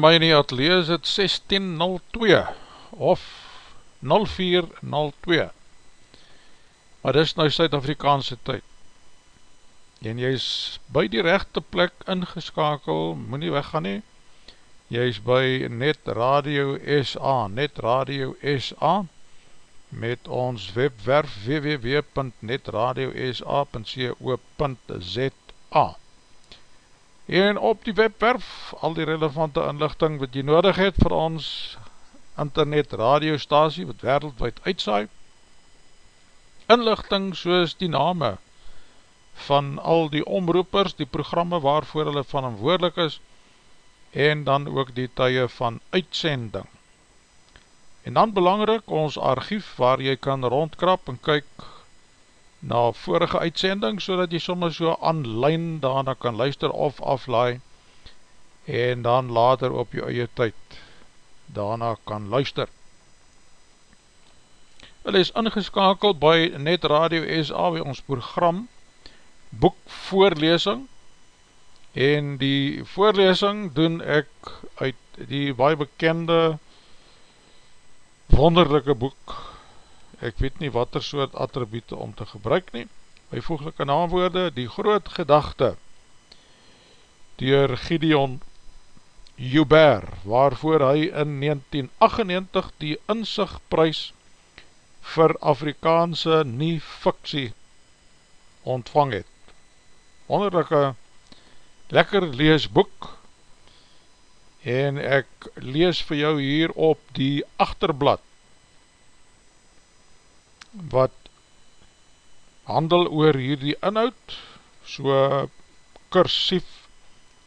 my in die atelier is het 1602 of 0402 maar dis nou Suid-Afrikaanse tyd. En jy is by die rechte plek ingeskakel, moet nie weggaan nie. Jy is by Net Radio SA Net Radio SA met ons webwerf www.netradiosa.co.za en op die webwerf al die relevante inlichting wat jy nodig het vir ons internet radiostasie wat wereldwijd uitsaai. Inlichting soos die name van al die omroepers, die programme waarvoor hulle van omwoordelik is en dan ook die tye van uitsending. En dan belangrik ons archief waar jy kan rondkrap en kyk na vorige uitsending so dat jy soms so online daarna kan luister of aflaai en dan later op jou eie tyd daarna kan luister. Hulle is ingeskakeld by Net Radio SA by ons program boekvoorlesing en die voorlesing doen ek uit die baie bekende wonderlijke boek ek weet nie wat er soort attribute om te gebruik nie, byvoeglike naamwoorde, die groot gedachte, dier Gideon Joubert, waarvoor hy in 1998 die inzichtprys vir Afrikaanse nie fiksie ontvang het. Wonderlijke, lekker leesboek, en ek lees vir jou hier op die achterblad, wat handel oor hierdie inhoud, so kursief,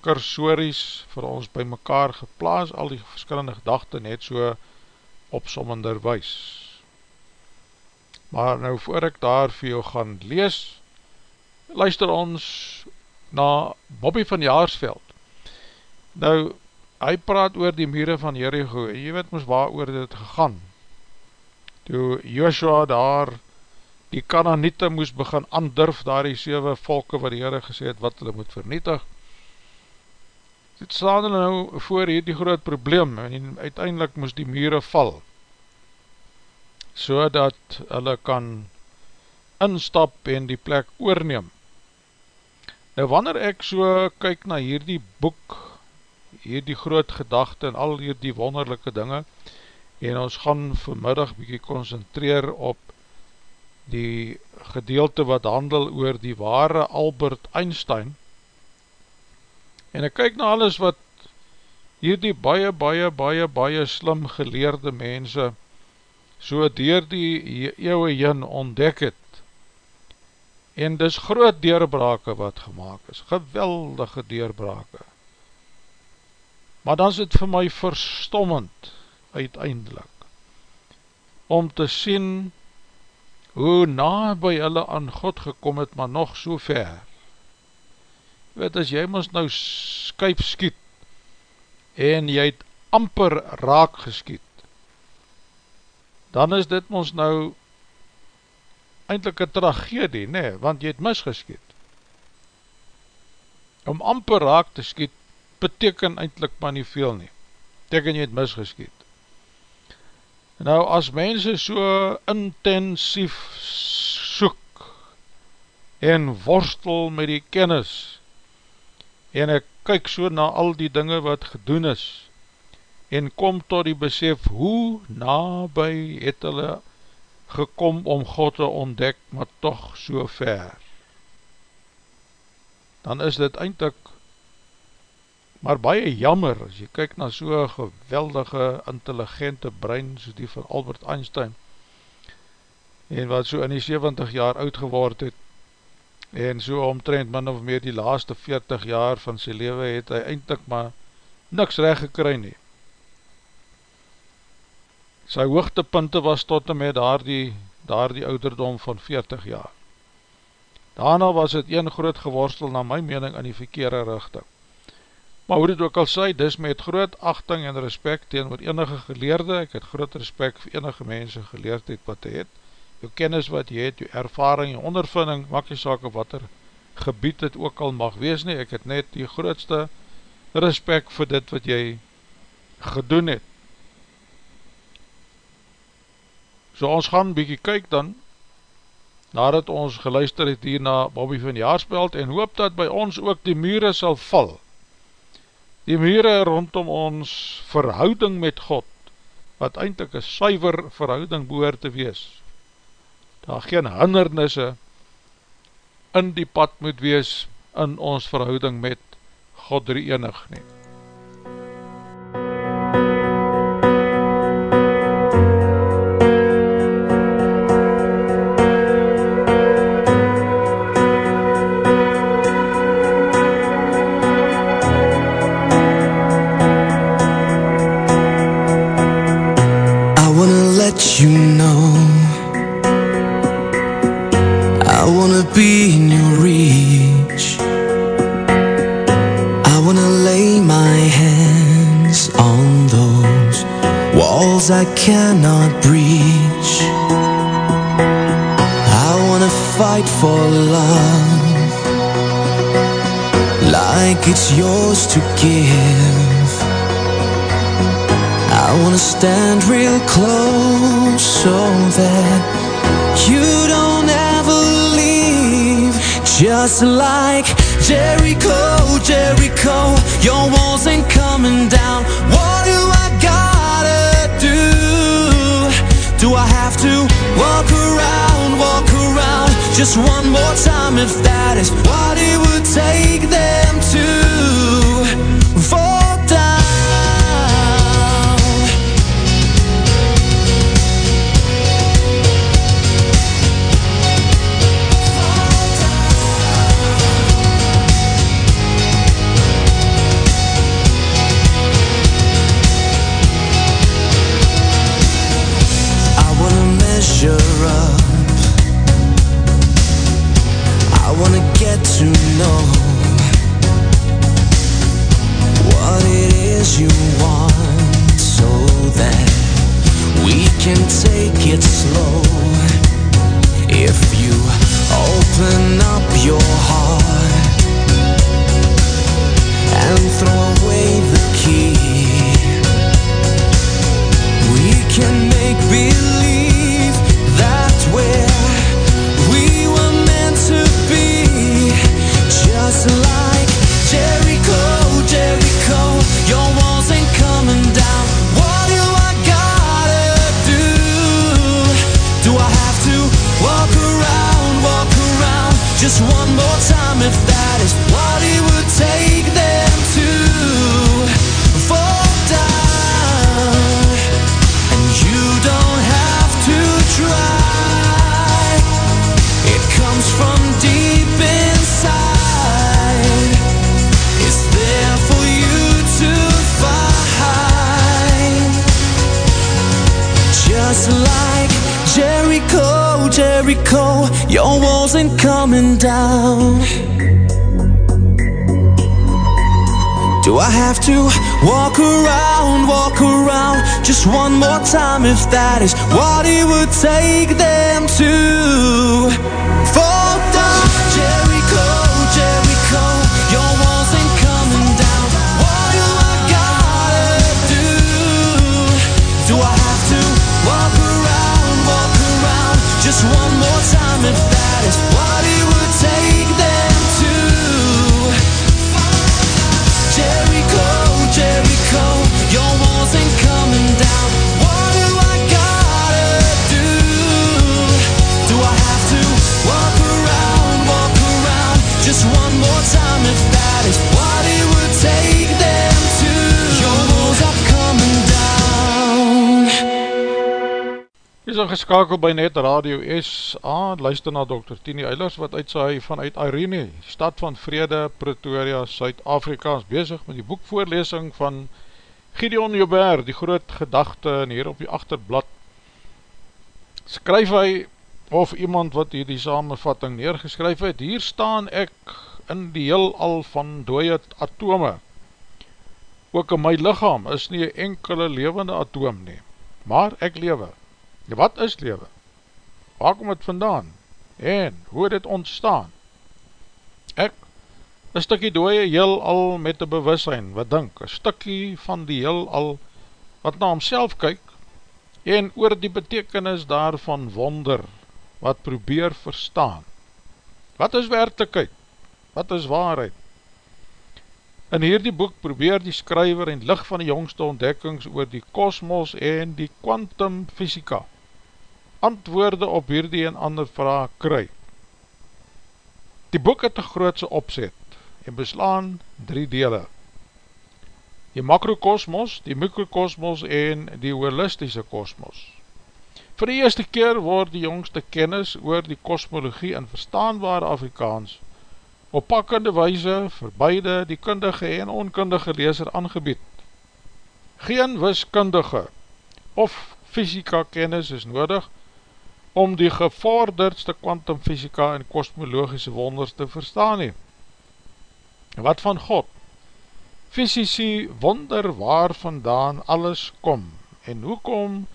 kursories vir ons by mekaar geplaas, al die verskillende gedachte net so opsommender wees. Maar nou voor ek daar vir jou gaan lees, luister ons na Bobby van Jaarsveld. Nou, hy praat oor die mure van Jericho, en jy weet moes waar oor dit gegaan, toe Joshua daar die kananiete moes begin andurf daar die 7 volke wat die Heere gesê het wat hulle moet vernietig. Dit staan hulle nou voor hier die groot probleem en uiteindelik moes die mure val so dat hulle kan instap en die plek oorneem. Nou wanneer ek so kyk na hierdie boek hierdie groot gedachte en al hierdie wonderlijke dinge en ons gaan vanmiddag bykie concentreer op die gedeelte wat handel oor die ware Albert Einstein. En ek kyk na alles wat hier die baie, baie, baie, baie slim geleerde mense so dier die eeuwe jyn ontdek het. En dis groot deurbrake wat gemaakt is, geweldige deurbrake. Maar dan is het vir my verstommend uiteindelik om te sien hoe na by hulle aan God gekom het, maar nog so ver. Weet, as jy ons nou skuip skiet, en jy het amper raak geskiet, dan is dit ons nou eindelijk een tragedie, nee, want jy het misgeskiet. Om amper raak te skiet, beteken eindelijk maar nie veel nie, beteken jy het misgeskiet. Nou as mense so intensief soek en worstel met die kennis en ek kyk so na al die dinge wat gedoen is en kom tot die besef hoe nabij het hulle gekom om God te ontdek, maar toch so ver. Dan is dit eindelijk maar baie jammer, as jy kyk na so'n geweldige, intelligente brein, soos die van Albert Einstein, en wat so in die 70 jaar oud geword het, en so omtrend min of meer die laaste 40 jaar van sy leven, het hy eindelijk maar niks recht gekry nie. Sy hoogtepunte was tot en met daar die, daar die ouderdom van 40 jaar. Daarna was het een groot geworstel na my mening in die verkeerde richting. Maar hoe dit ook al sê, dis met groot achting en respect tegen wat enige geleerde, ek het groot respect vir enige mense geleerd het wat hy het, jou kennis wat jy het, jou ervaring, jou ondervinding, maak jy saak op wat er gebied het ook al mag wees nie, ek het net die grootste respect vir dit wat jy gedoen het. So ons gaan bykie kyk dan, nadat ons geluister het hier na Bobby van Jaarsveld, en hoop dat by ons ook die mure sal val. Die mure rondom ons verhouding met God, wat eindelijk een suiver verhouding behoor te wees. Daar geen hindernisse in die pad moet wees in ons verhouding met God drie enig neem. you know. I wanna be in your reach. I wanna lay my hands on those walls I cannot breach. I wanna fight for love Like it's yours to give just like Jericho, Jericho Your walls ain't coming down. What do I gotta do? Do I have to walk around, walk around? Just one more time if that is what Walk around, walk around, just one more time if that is what it would take them to. Ingeskakel by Net Radio SA, luister na Dr. Tini Eilers wat uitsaai vanuit Irene, stad van Vrede, Pretoria, Suid-Afrika, is bezig met die boekvoorlesing van Gideon Joubert, die groot gedachte, en hier op die achterblad skryf hy, of iemand wat hier die samenvatting neergeskryf het, hier staan ek in die heel al van dooie atome, ook in my lichaam is nie enkele levende atoom nie, maar ek lewe, wat is lewe? Waar kom het vandaan? En hoe het ontstaan? Ek, een stikkie dooie heel al met die bewussein, wat dink, een stikkie van die heel al wat na homself kyk en oor die betekenis daarvan wonder, wat probeer verstaan. Wat is werkelijkheid? Wat is waarheid? In hierdie boek probeer die skryver en licht van die jongste ontdekkings oor die kosmos en die quantum fysika antwoorde op hierdie en ander vraag kry. Die boek het een grootse opzet en beslaan drie dele. Die makrokosmos, die mikrokosmos en die holistische kosmos. Voor die eerste keer word die jongste kennis oor die kosmologie in verstaanbare Afrikaans op pakkende weise vir beide die kundige en onkundige leeser aangebied. Geen wiskundige of fysika kennis is nodig om die gevorderdste kwantumfysika en kosmologische wonders te verstaan he. Wat van God? Fysici wonder waar vandaan alles kom en hoekom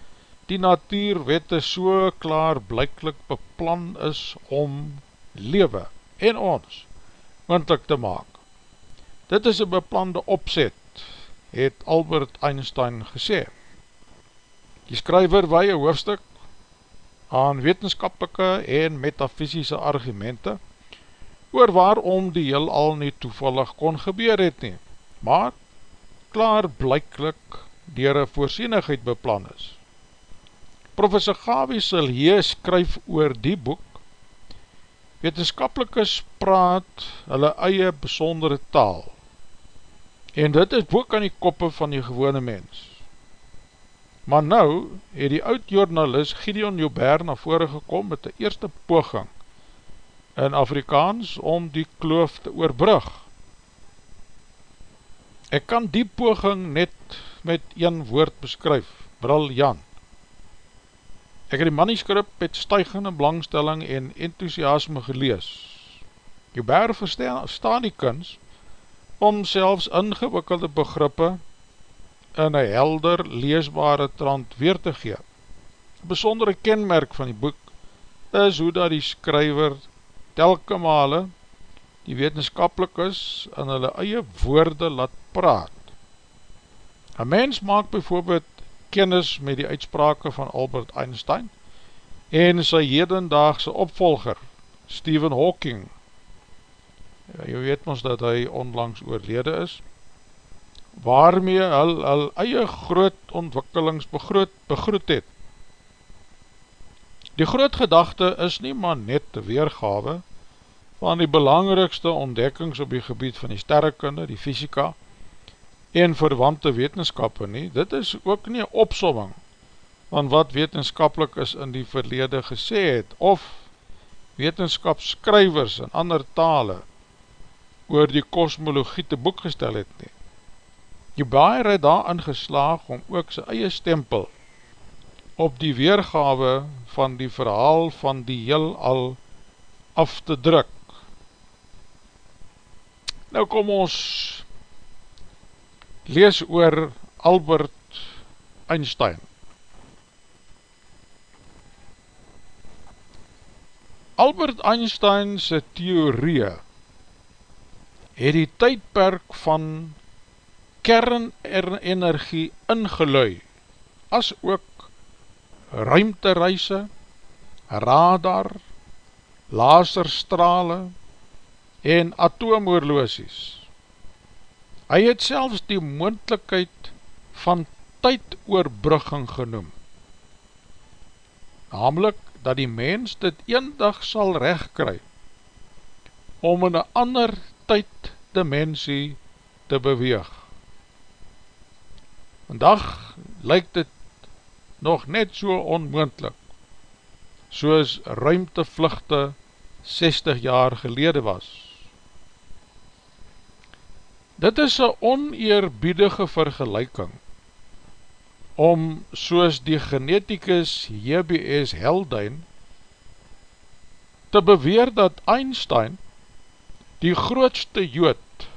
die natuurwette so klaar blijklik beplan is om lewe en ons windlik te maak. Dit is een beplande opzet, het Albert Einstein gesê. Die skryver wei een hoofdstuk aan wetenskapelike en metafysische argumente oor waarom die heel al nie toevallig kon gebeur het nie, maar klaar blijklik dier een voorsienigheid beplan is. Professor Gawie Silhee skryf oor die boek Wetenskapelikes praat hulle eie besondere taal en dit is boek aan die koppe van die gewone mens. Maar nou het die oud-journalist Gideon Joubert na vore gekom met die eerste poging in Afrikaans om die kloof te oorbrug. Ek kan die poging net met een woord beskryf, briljant. Ek het die manuscript met stuigende belangstelling en enthousiasme gelees. Joubert verstaan die kins om selfs ingewikkelde begrippe in een helder leesbare trant weer te gee. Besondere kenmerk van die boek is hoe dat die skryver telke male die wetenskapelik is in hulle eie woorde laat praat. Een mens maak bijvoorbeeld kennis met die uitsprake van Albert Einstein en sy hedendaagse opvolger Stephen Hawking. Ja, jy weet ons dat hy onlangs oorlede is, waarmee hy hy eie groot ontwikkelings begroot, begroot het. Die groot gedachte is nie maar net de weergawe van die belangrikste ontdekkings op die gebied van die sterrekunde, die fysika en verwante wetenskap nie, dit is ook nie opsomming van wat wetenskapelik is in die verlede gesê het, of wetenskapsskrywers in ander tale oor die kosmologie te boek gestel het nie. Jubair het daarin geslaag om ook sy eie stempel op die weergawe van die verhaal van die heel al af te druk. Nou kom ons lees oor Albert Einstein. Albert Einstein sy theorie het die tydperk van kernenergie ingelui, as ook ruimtereise, radar, laserstrale en atoomoorloosies. Hy het selfs die moendlikheid van tydoorbrugging genoem, namelijk dat die mens dit een dag sal recht kry, om in een ander tyddimensie te beweeg. Vandag lyk dit nog net so onmoendlik, soos ruimtevluchte 60 jaar gelede was. Dit is een oneerbiedige vergelijking, om soos die geneticus J.B.S. Heldijn te beweer dat Einstein die grootste jood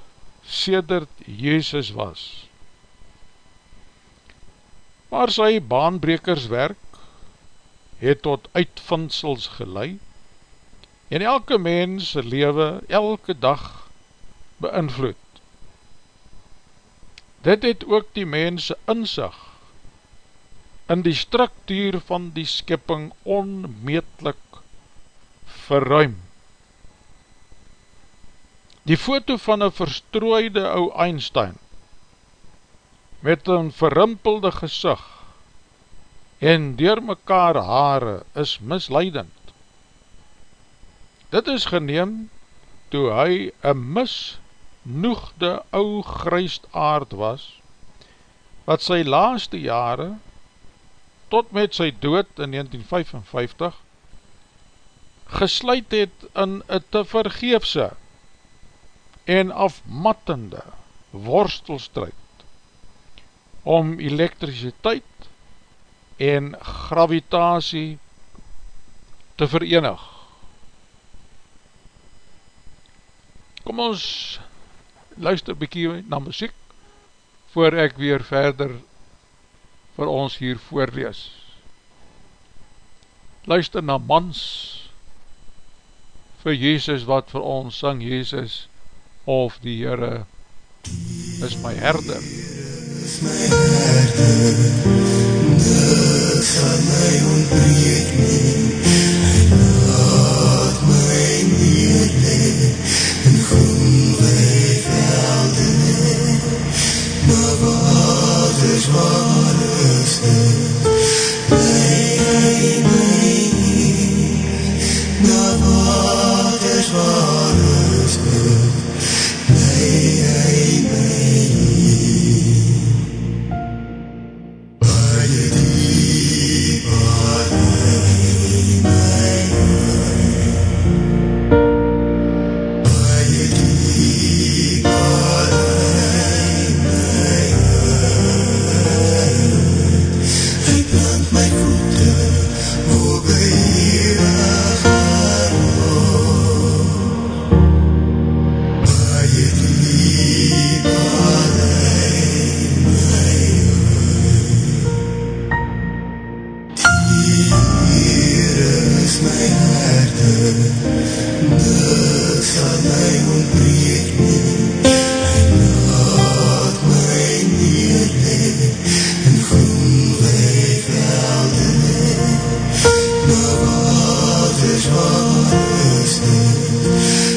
sedert Jezus was maar sy baanbrekerswerk het tot uitvindsels gelei en elke mens lewe elke dag beïnvloed. Dit het ook die mense inzicht in die structuur van die skipping onmeetlik verruim. Die foto van een verstrooide ou Einstein met een verrimpelde gezicht en door mekaar haare is misleidend. Dit is geneem toe hy een misnoegde ou grijst aard was, wat sy laaste jare, tot met sy dood in 1955, gesluit het in een te vergeefse en afmattende worstelstrijd om elektriciteit en gravitasie te verenig. Kom ons luister bykie na muziek voor ek weer verder vir ons hier voorlees. Luister na mans vir Jezus wat vir ons sang Jezus of die Heere is my herder. Is my herder, niks aan my ontbreek nie, love is here.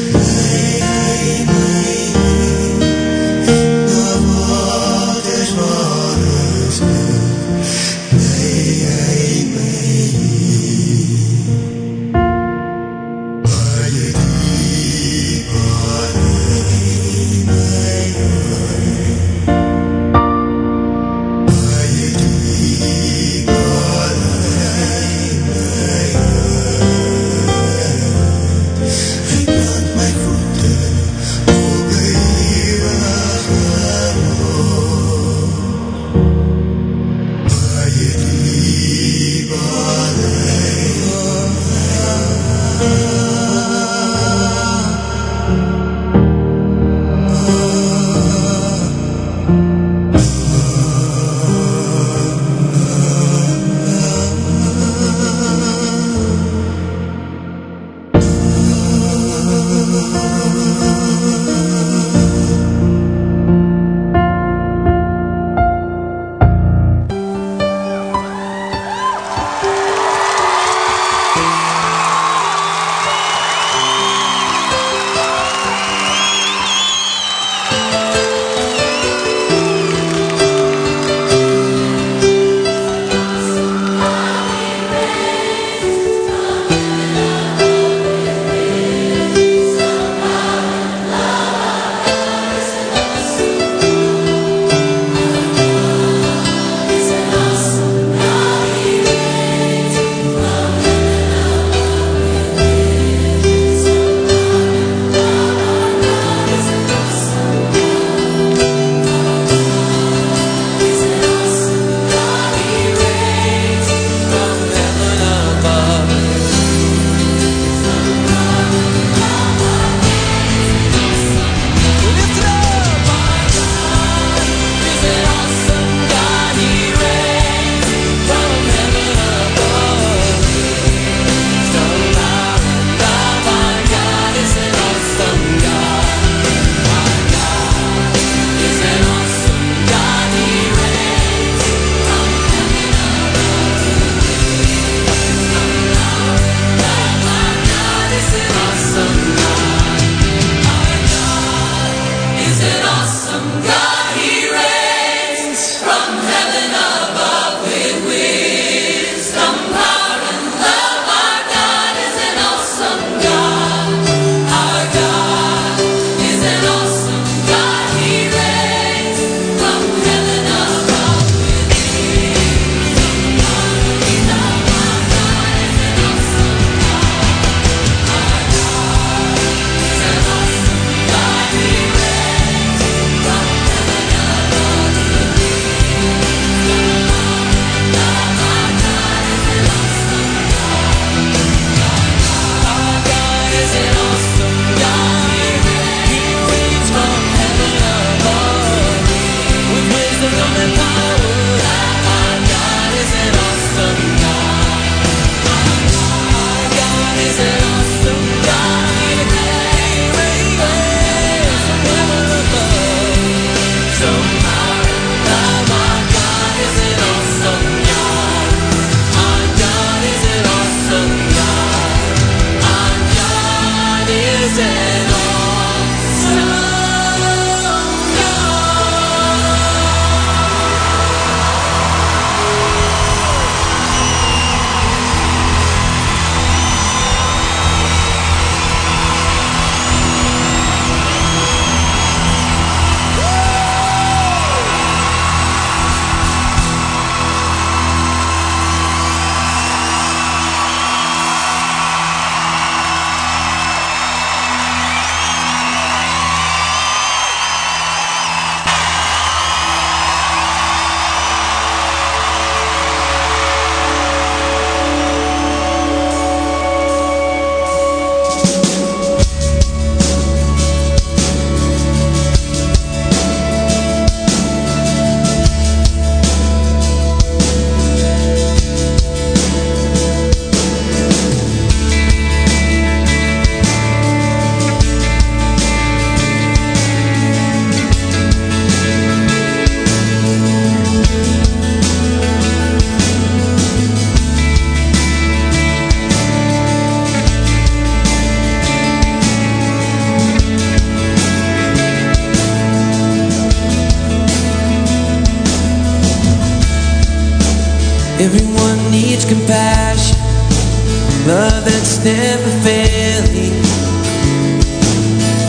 Never failing.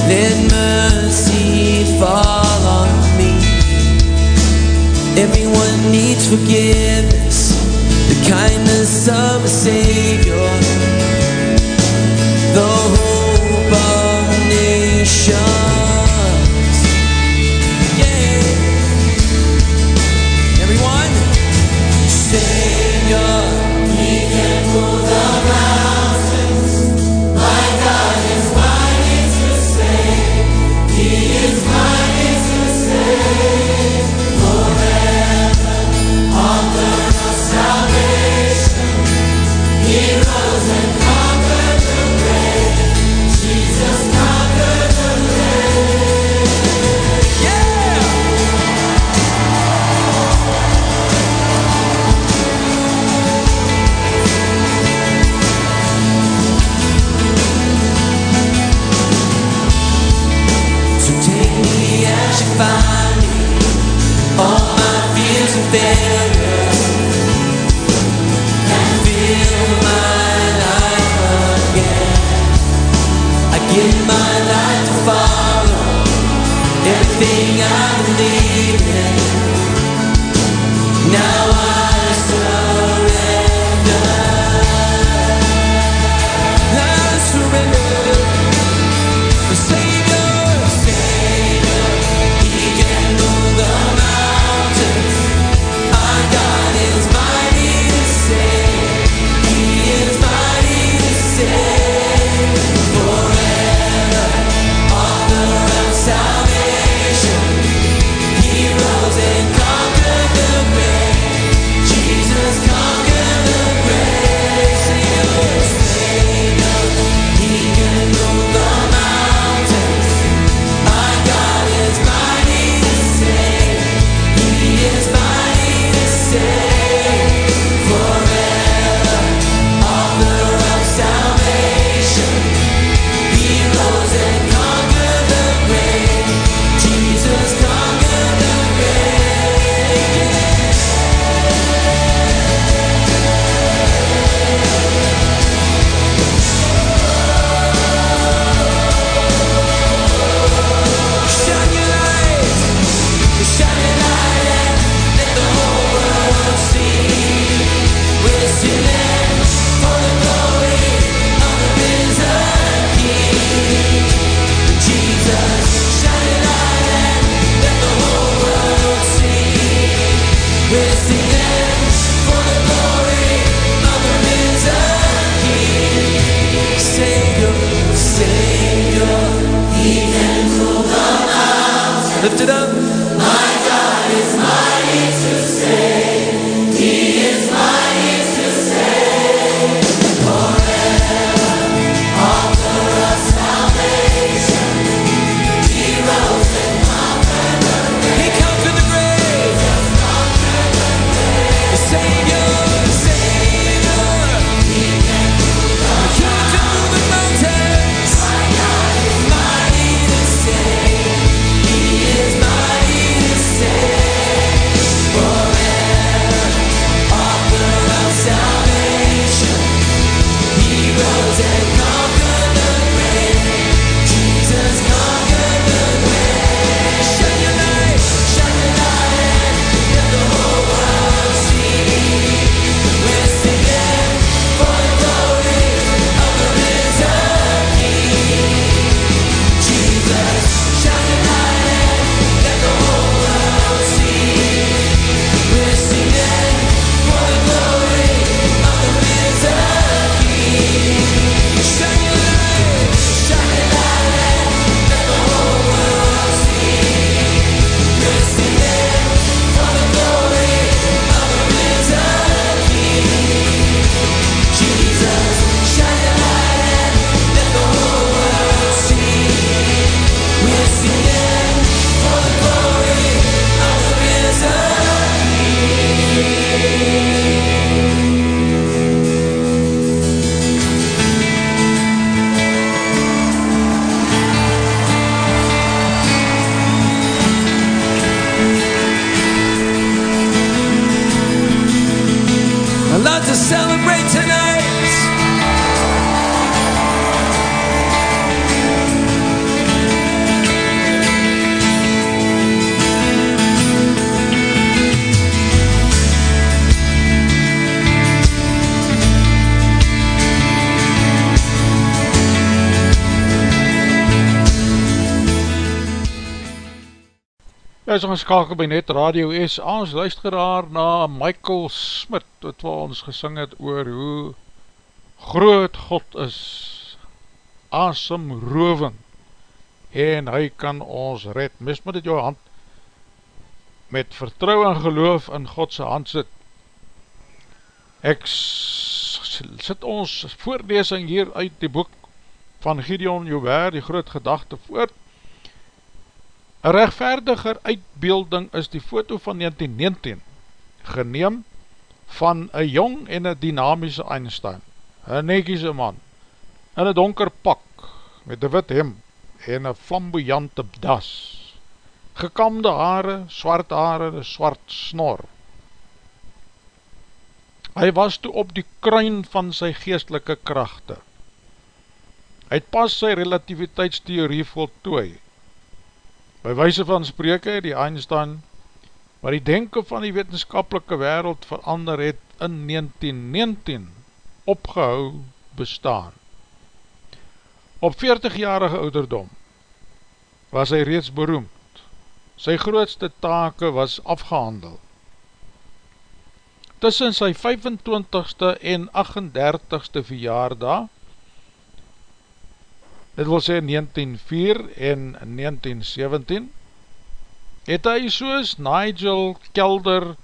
Let mercy fall on me. Everyone needs forgiveness everything I believe in. Now Ja, so gaan skakel by net Radio SA, ons luisteraar na Michael Smit, wat wat ons gesing het oor hoe groot God is, asemroving, en hy kan ons red, mis met het jou hand, met vertrouw en geloof in Godse hand sit. Ek sit ons voorlesing hier uit die boek van Gideon Joubert, die groot gedachte voort, Een rechtvaardiger uitbeelding is die foto van 1919, geneem van een jong en een dynamische Einstein, een nekiese man, in een donker pak, met een wit hem en een flamboyante das, gekamde haare, swart haare, een swart snor. Hy was toe op die kruin van sy geestelike krachte. Hy het pas sy relativiteitstheorie voltooi, By wijse van spreke het die Einstein, waar die denken van die wetenskapelike wereld verander het in 1919 opgehou bestaan. Op 40-jarige ouderdom was hy reeds beroemd. Sy grootste take was afgehandel. Tussen sy 25ste en 38ste verjaardag dit wil sê 1904 en 1917, het hy soos Nigel Kelder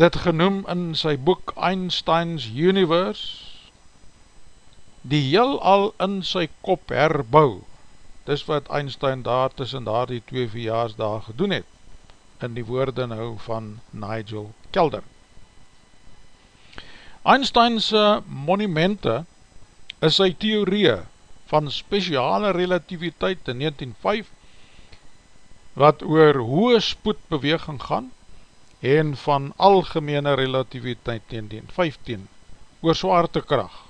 dit genoem in sy boek Einstein's Universe, die heel al in sy kop herbou. Dis wat Einstein daar tussen daar die twee verjaarsdag gedoen het, in die woorde nou van Nigel Kelder. Einstein's monumente is sy theorieën van speciale relativiteit in 1905, wat oor hoge spoedbeweging gaan, en van algemene relativiteit in 1915, oor zwaartekracht.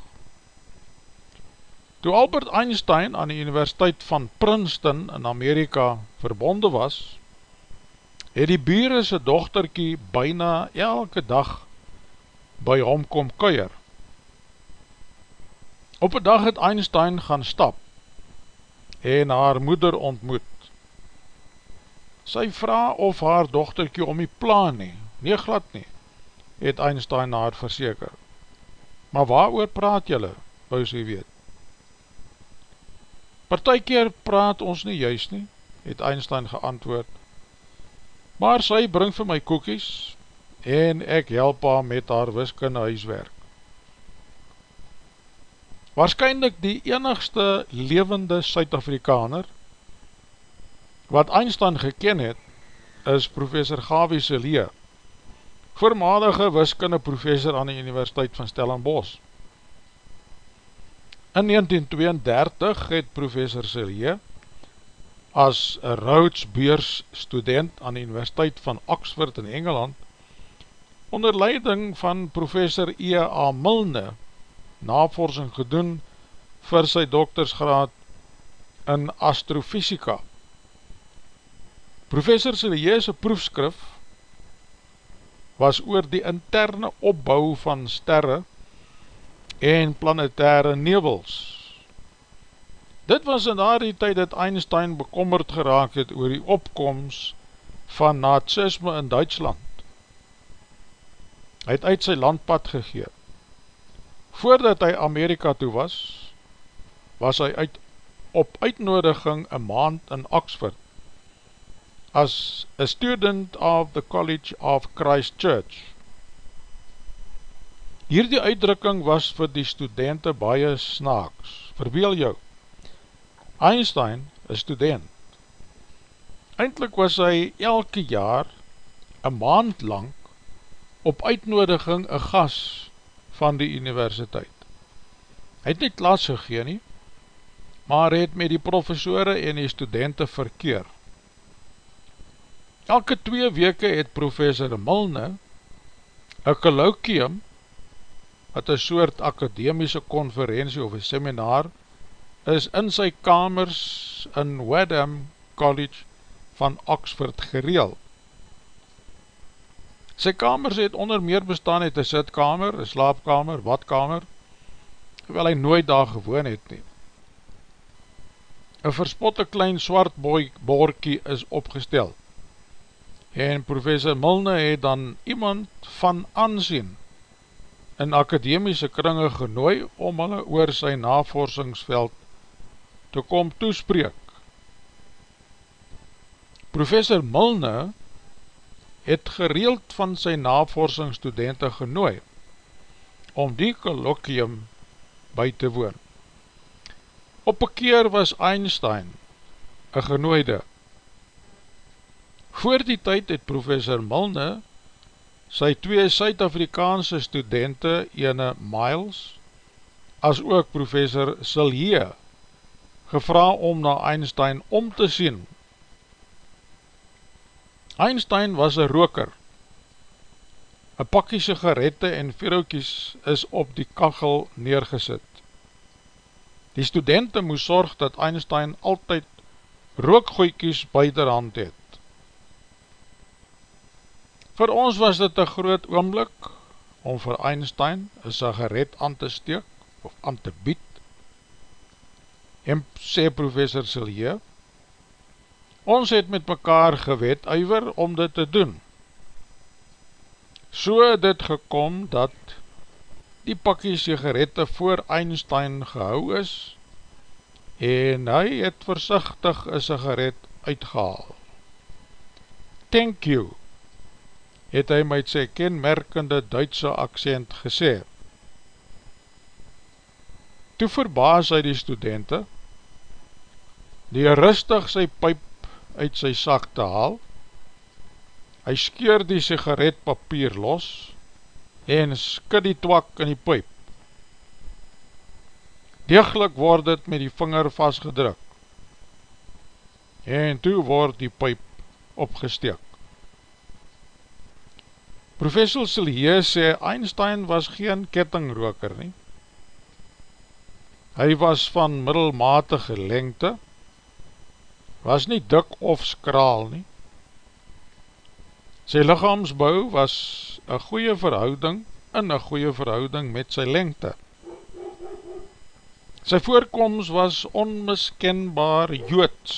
Toe Albert Einstein aan die Universiteit van Princeton in Amerika verbonde was, het die bierese dochterkie byna elke dag by hom kom kuier. Op een dag het Einstein gaan stap en haar moeder ontmoet. Sy vraag of haar dochterkie om die plan nie, nie glad nie, het Einstein haar verseker. Maar waar oor praat jylle, wou sy weet. Partijkeer praat ons nie juist nie, het Einstein geantwoord. Maar sy bring vir my koekies en ek help haar met haar wiskunde huiswerk. Waarschijnlijk die enigste levende Suid-Afrikaner wat Einstein geken het, is professor Gavi Selee, voormalige wiskunde professor aan die Universiteit van Stellenbosch. In 1932 het professor Selee as Rhodes Beurs student aan die Universiteit van Oxford in Engeland onder leiding van professor E.A. Milne navorsing gedoen vir sy doktersgraad in astrofysika. Professor Selyeese proefskrif was oor die interne opbouw van sterre en planetaire nevels. Dit was in die tyd dat Einstein bekommerd geraak het oor die opkomst van nazisme in Duitsland. Hy het uit sy landpad gegeet. Voordat hy Amerika toe was, was hy uit, op uitnodiging een maand in Oxford as a student of the College of Christ Church. Hierdie uitdrukking was vir die studenten baie snaaks. Verbeel jou, Einstein is student. Eindelijk was hy elke jaar, een maand lang, op uitnodiging een gast van die universiteit. Hy het nie klas gegeen nie, maar het met die professore en die studenten verkeer. Elke twee weke het professor Milne een colloquium, wat een soort akademiese konferentie of een seminar, is in sy kamers in Wadham College van Oxford gereeld. Sy kamers het onder meer bestaan het een sitkamer, een slaapkamer, watkamer, terwijl hy nooit daar gewoon het nie. een verspotte klein swart boorkie is opgestel. En professor Milne het dan iemand van aansien in akademiese kringe genooi om hulle oor sy navorsingsveld te kom toespreek. Professor Milne het gereeld van sy navorsingsstudente genooi om die kolloquium by te woon. Op een keer was Einstein een genooide. Voor die tyd het professor Milne sy twee Suid-Afrikaanse studente, ene Miles, as ook professor Silje, gevra om na Einstein om te sien. Einstein was een roker. Een pakkie sigarette en vierhoutjies is op die kachel neergesit. Die studenten moes sorg dat Einstein altyd rookgoeikies buitenhand het. Voor ons was dit een groot oomblik om vir Einstein een sigaret aan te steek of aan te bied. En sê professor Silje, ons het met mekaar gewet uiver om dit te doen. So het dit gekom dat die pakkie sigarette voor Einstein gehou is en hy het versichtig een sigaret uitgehaal. Thank you, het hy met sy kenmerkende Duitse accent gesê. Toe verbaas hy die studenten, die rustig sy pyp uit sy sak te haal, hy skeer die sigaretpapier los, en skid die twak in die pyp. Degelijk word dit met die vinger vastgedruk en toe word die pyp opgesteek. Professor Silje sê Einstein was geen kettingroker nie. Hy was van middelmatige lengte, was nie dik of skraal nie. Sy lichaamsbouw was een goeie verhouding in een goeie verhouding met sy lengte. Sy voorkomst was onmiskenbaar joods.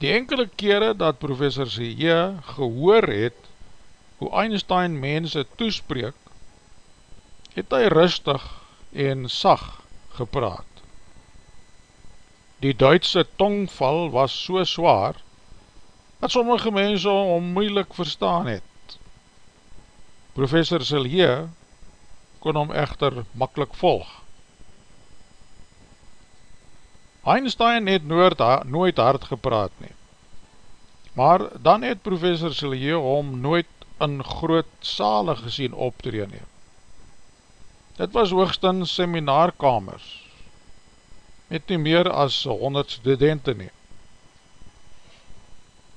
Die enkele kere dat professor C.J. gehoor het hoe Einstein mense toespreek, het hy rustig en sag gepraat. Die Duitse tongval was so zwaar, wat sommige mense om moeilik verstaan het. Professor Silje kon hom echter makkelijk volg. Einstein het nooit, nooit hard gepraat nie. Maar dan het professor Silje hom nooit in groot sale gesien optree nie. Dit was hoogstens seminaarkamers, met nie meer as 100 studenten nie.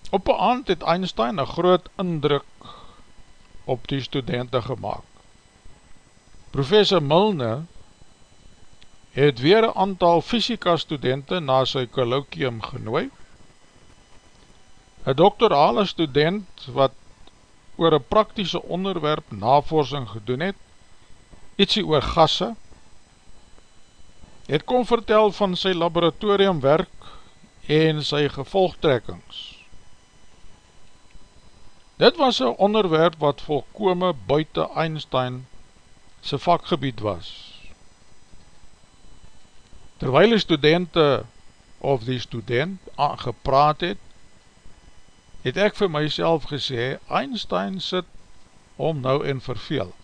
Op een aand het Einstein een groot indruk op die studenten gemaakt. Professor Milne het weer een aantal fysika studenten na sy colloquium genooi. Een doktorale student wat oor een praktische onderwerp navorsing gedoen het, ietsie oor gasse, het kon vertel van sy laboratoriumwerk en sy gevolgtrekkings. Dit was een onderwerp wat volkome buiten Einstein sy vakgebied was. Terwijl die studenten of die student gepraat het, het ek vir myself gesê, Einstein sit om nou en verveel.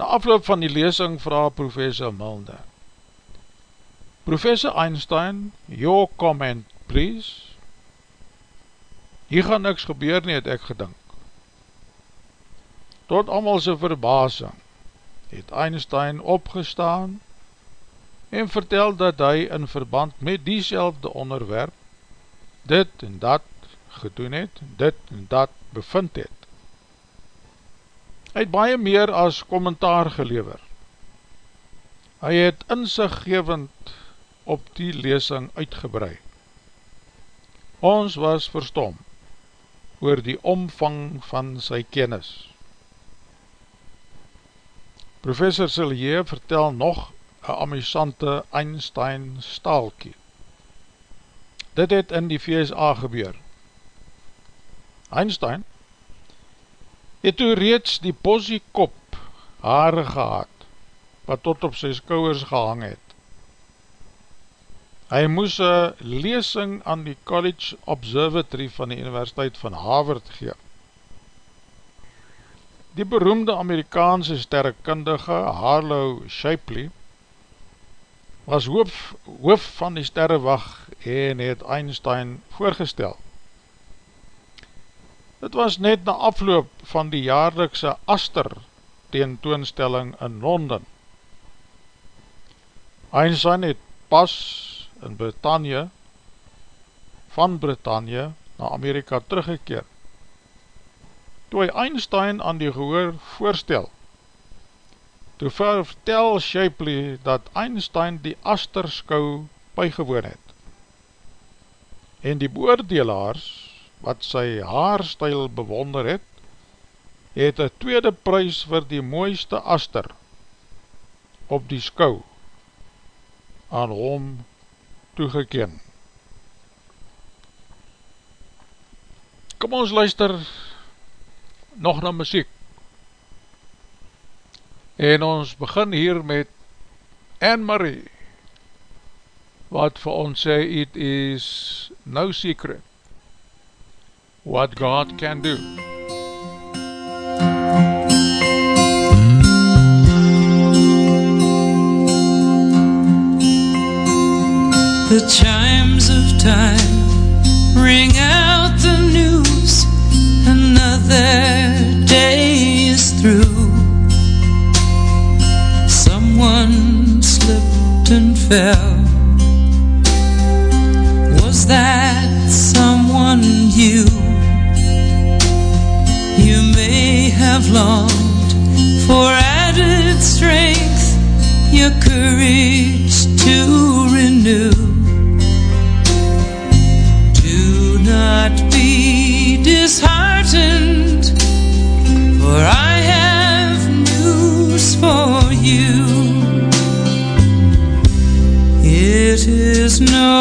Na afloop van die lesing vraag professor Milde, Professor Einstein, your comment please, hier gaan niks gebeur nie, het ek gedink. Tot amal sy verbasing, het Einstein opgestaan en vertel dat hy in verband met diezelfde onderwerp dit en dat gedoen het, dit en dat bevind het. Hy het baie meer as kommentaar gelever. Hy het inziggevend op die lesing uitgebreid. Ons was verstomd oor die omvang van sy kennis. Professor Silje vertel nog een amusante Einstein staalkie. Dit het in die VSA gebeur. Einstein het toe reeds die posie kop haare gehad, wat tot op sy skouwers gehang het. Hy moes een leesing aan die College Observatory van die Universiteit van Harvard gee. Die beroemde Amerikaanse sterrekundige Harlow Shapley was hoof, hoof van die sterrewacht en het Einstein voorgestel. Dit was net na afloop van die jaarlikse Aster tentoonstelling in Londen. Einstein het pas in Britannia van Britannia na Amerika teruggekeer. Toe hy Einstein aan die gehoor voorstel, toe vertel Shapley dat Einstein die Aster skou bygewoon het. En die beoordelaars wat sy haarstijl bewonder het, het een tweede prijs vir die mooiste aster op die skou aan hom toegeken. Kom ons luister nog na muziek en ons begin hier met Anne-Marie wat vir ons sê, it is no secret what God can do. The chimes of time ring out the news, another day is through. Someone slipped and fell.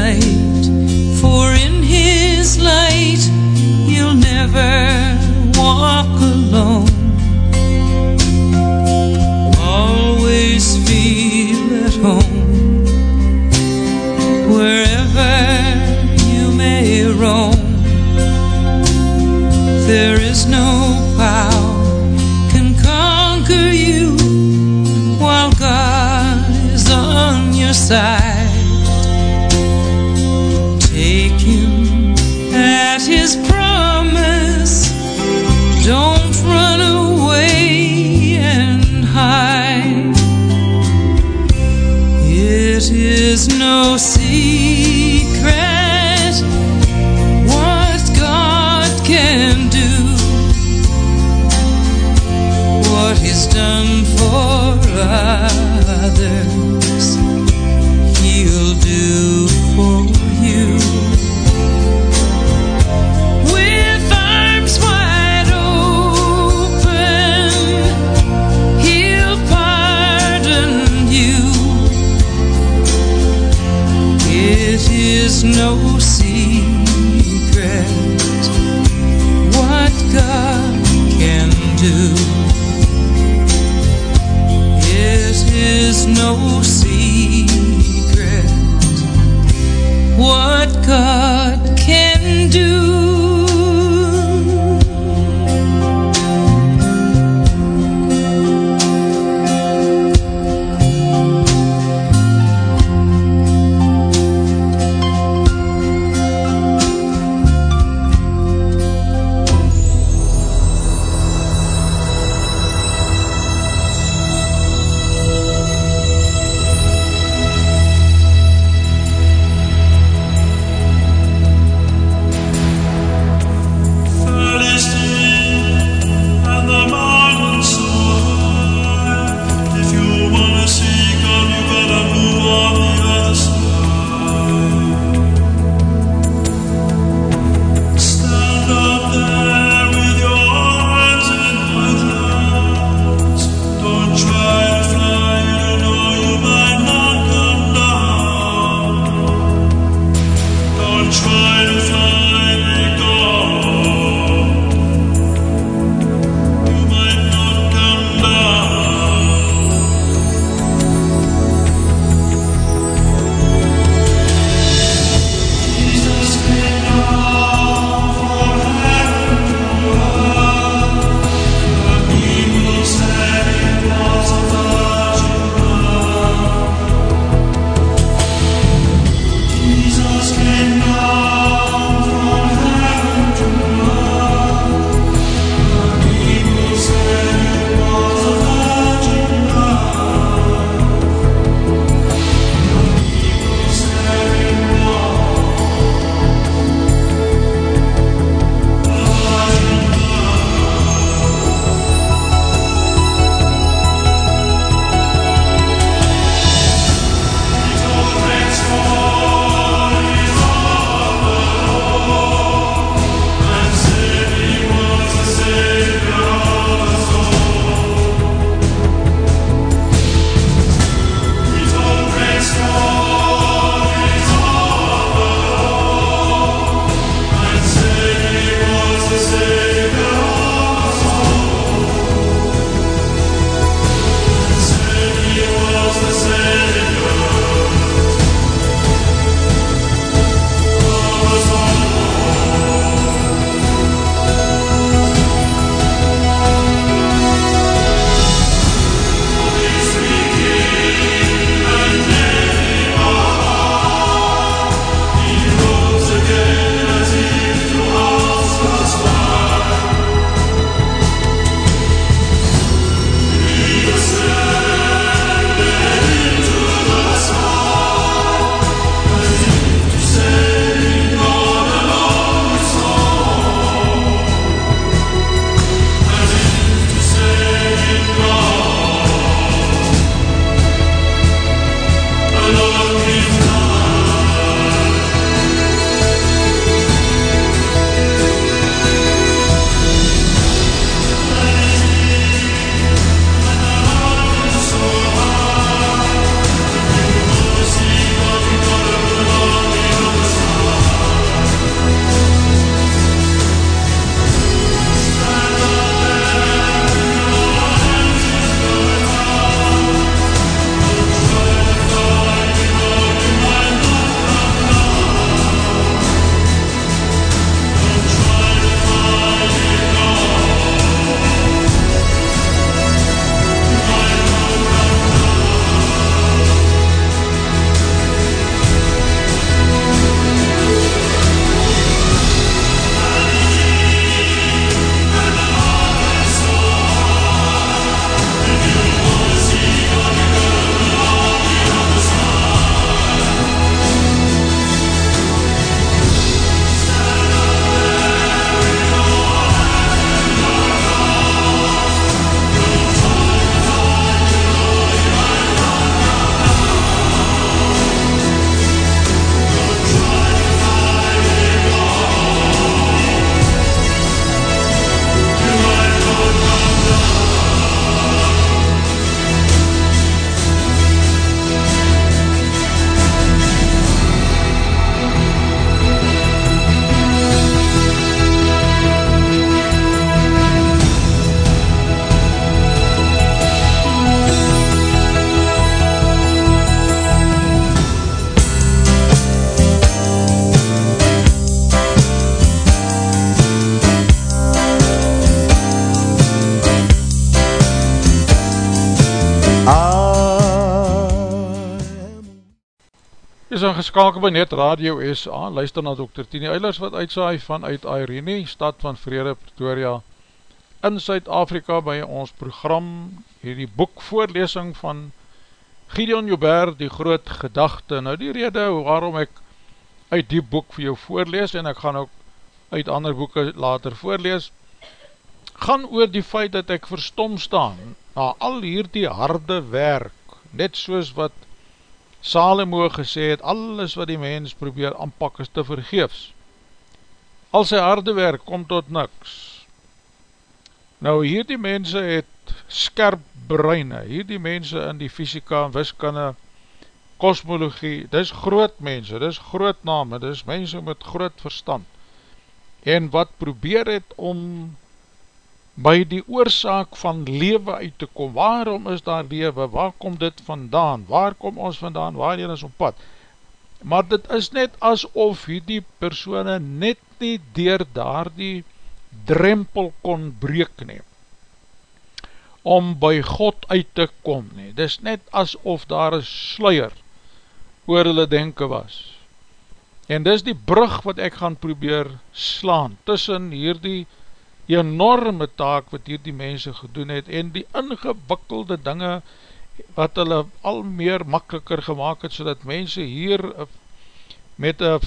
sei geskakel by Net Radio SA, luister na Dr. Tini Eilers wat uitsaai vanuit Irene, stad van Vrede, Pretoria, in Suid-Afrika by ons program, hierdie boekvoorlesing van Gideon Joubert, die groot gedachte. Nou die rede waarom ek uit die boek vir jou voorlees, en ek gaan ook uit ander boeken later voorlees, gaan oor die feit dat ek verstom staan, na al hierdie harde werk, net soos wat Salomo gesê het, alles wat die mens probeer aanpak is te vergeefs. Al sy harde werk kom tot niks. Nou hier die mense het skerp breine, hier die mense in die fysika en wiskunde, kosmologie, dis groot mense, dis groot name, dis mense met groot verstand, en wat probeer het om by die oorzaak van lewe uit te kom, waarom is daar lewe, waar kom dit vandaan, waar kom ons vandaan, waar jy is op pad, maar dit is net asof die persoene net nie dier daar die drempel kon breek neem, om by God uit te kom nie, dit is net asof daar een sluier oor hulle denken was, en dit is die brug wat ek gaan probeer slaan, tussen hierdie enorme taak wat hier die mense gedoen het en die ingewikkelde dinge wat hulle al meer makkeliker gemaakt het, so dat mense hier met een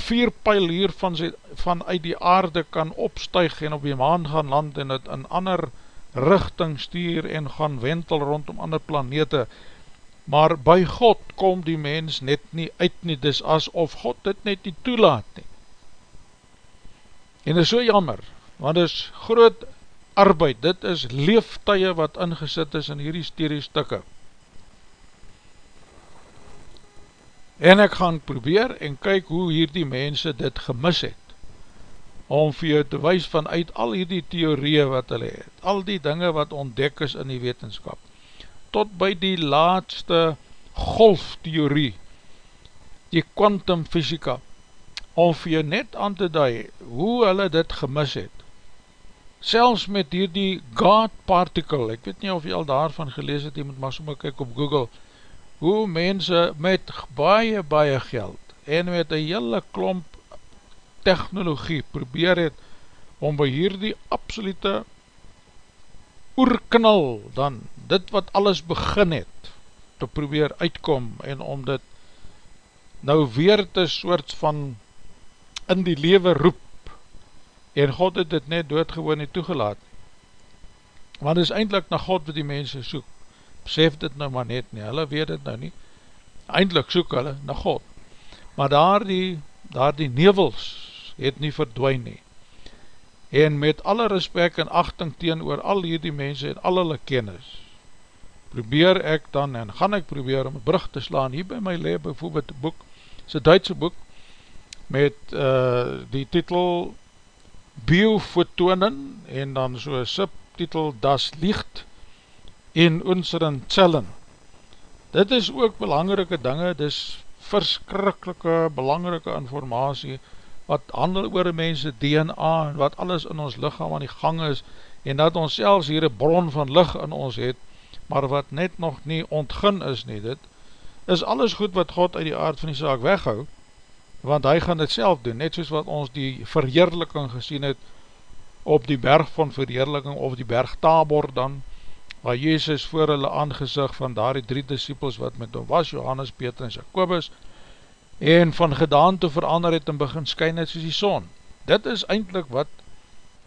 vierpeil hier van, sy, van uit die aarde kan opstuig en op die maan gaan land en het in ander richting stuur en gaan wentel rondom ander planete, maar by God kom die mens net nie uit nie, dis asof God dit net nie toelaat nie. En dit is so jammer, want dit is groot arbeid, dit is leeftuie wat ingesit is in hierdie sterie stikke. En ek gaan probeer en kyk hoe hierdie mense dit gemis het, om vir jou te wees vanuit al hierdie theorieën wat hulle het, al die dinge wat ontdek is in die wetenskap, tot by die laatste golftheorie, die quantum fysika, om vir jou net aan te dui hoe hulle dit gemis het. Selfs met hierdie God particle, ek weet nie of jy al daarvan gelees het, jy moet maar sommer kyk op Google, hoe mense met baie, baie geld en met een hele klomp technologie probeer het om by hierdie absolute oerknal dan dit wat alles begin het te probeer uitkom en om dit nou weer te soort van in die lewe roep. En God het dit net doodgewoon nie toegelaat. Want is eindelijk na God wat die mense soek. Besef dit nou maar net nie, hulle weet dit nou nie. Eindelijk soek hulle na God. Maar daar die, daar die nevels het nie verdwijn nie. En met alle respect en achting teen oor al hierdie mense en al hulle kennis probeer ek dan en gaan ek probeer om een brug te slaan hier by my lewe, bijvoorbeeld boek, is een Duitse boek met uh, die titel Biofotonen en dan so subtitel Das Licht in unseren Zellen. Dit is ook belangrike dinge, dit is verskrikkelike, belangrike informatie wat handel oor mense DNA en wat alles in ons lichaam aan die gang is en dat ons selfs hier een bron van licht in ons het, maar wat net nog nie ontgin is nie, dit is alles goed wat God uit die aard van die saak weghou, want hy gaan dit self doen, net soos wat ons die verheerliking gesien het op die berg van verheerliking of die berg Tabor dan, waar Jezus voor hulle aangezig van daar die drie disciples wat met hom was, Johannes, Peter en Jacobus, en van gedaan te verander het en begin skyn het soos die son. Dit is eindelijk wat,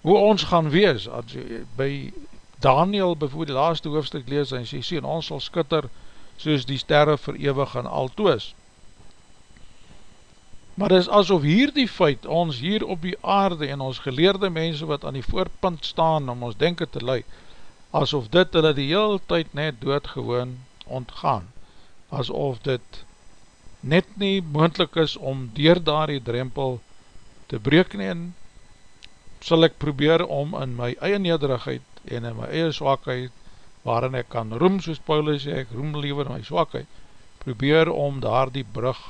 hoe ons gaan wees, as jy by Daniel, bijvoorbeeld die laaste hoofdstuk lees, en sy sê, ons sal skitter soos die sterre verewig en altoos. Maar is asof hier die feit, ons hier op die aarde en ons geleerde mense wat aan die voorpunt staan om ons denken te lui, asof dit hulle die heel tyd net doodgewoon ontgaan, asof dit net nie moendlik is om dier daar die drempel te breek nie en sal ek probeer om in my eie nederigheid en in my eie swakheid, waarin ek kan roem soos Paulus sê, ek roem liever my swakheid, probeer om daar die brug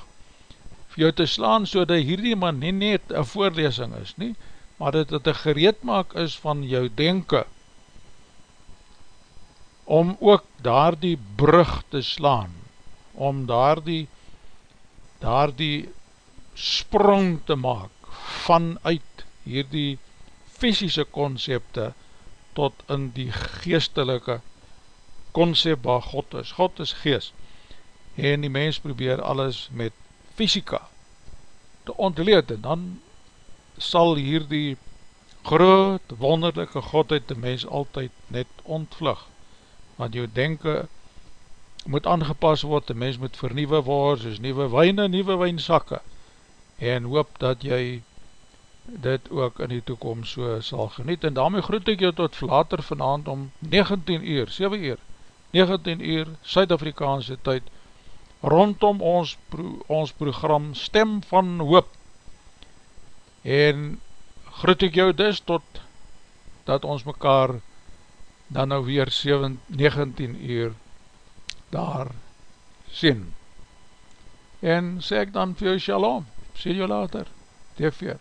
jou te slaan so dat hierdie man nie net een voorlesing is nie, maar dat het een gereedmaak is van jou denken om ook daar die brug te slaan, om daar die, daar die sprong te maak vanuit hierdie fysische concepte tot in die geestelike concept waar God is. God is geest en die mens probeer alles met fysika te ontleed en dan sal hier die groot wonderlijke Godheid die mens altyd net ontvlug. Want jou denken moet aangepas word, die mens moet vernieuwe word, soos nieuwe wijne, nieuwe wijnsakke en hoop dat jy dit ook in die toekomst so sal geniet. En daarmee groet ek jou tot later vanavond om 19 uur, 7 uur 19 uur, Suid-Afrikaanse tyd rondom ons, pro, ons program Stem van Hoop. En groet ek jou dus tot dat ons mekaar dan nou weer 7, 19 uur daar sien. En sê ek dan vir jou shalom, sê jou later, TV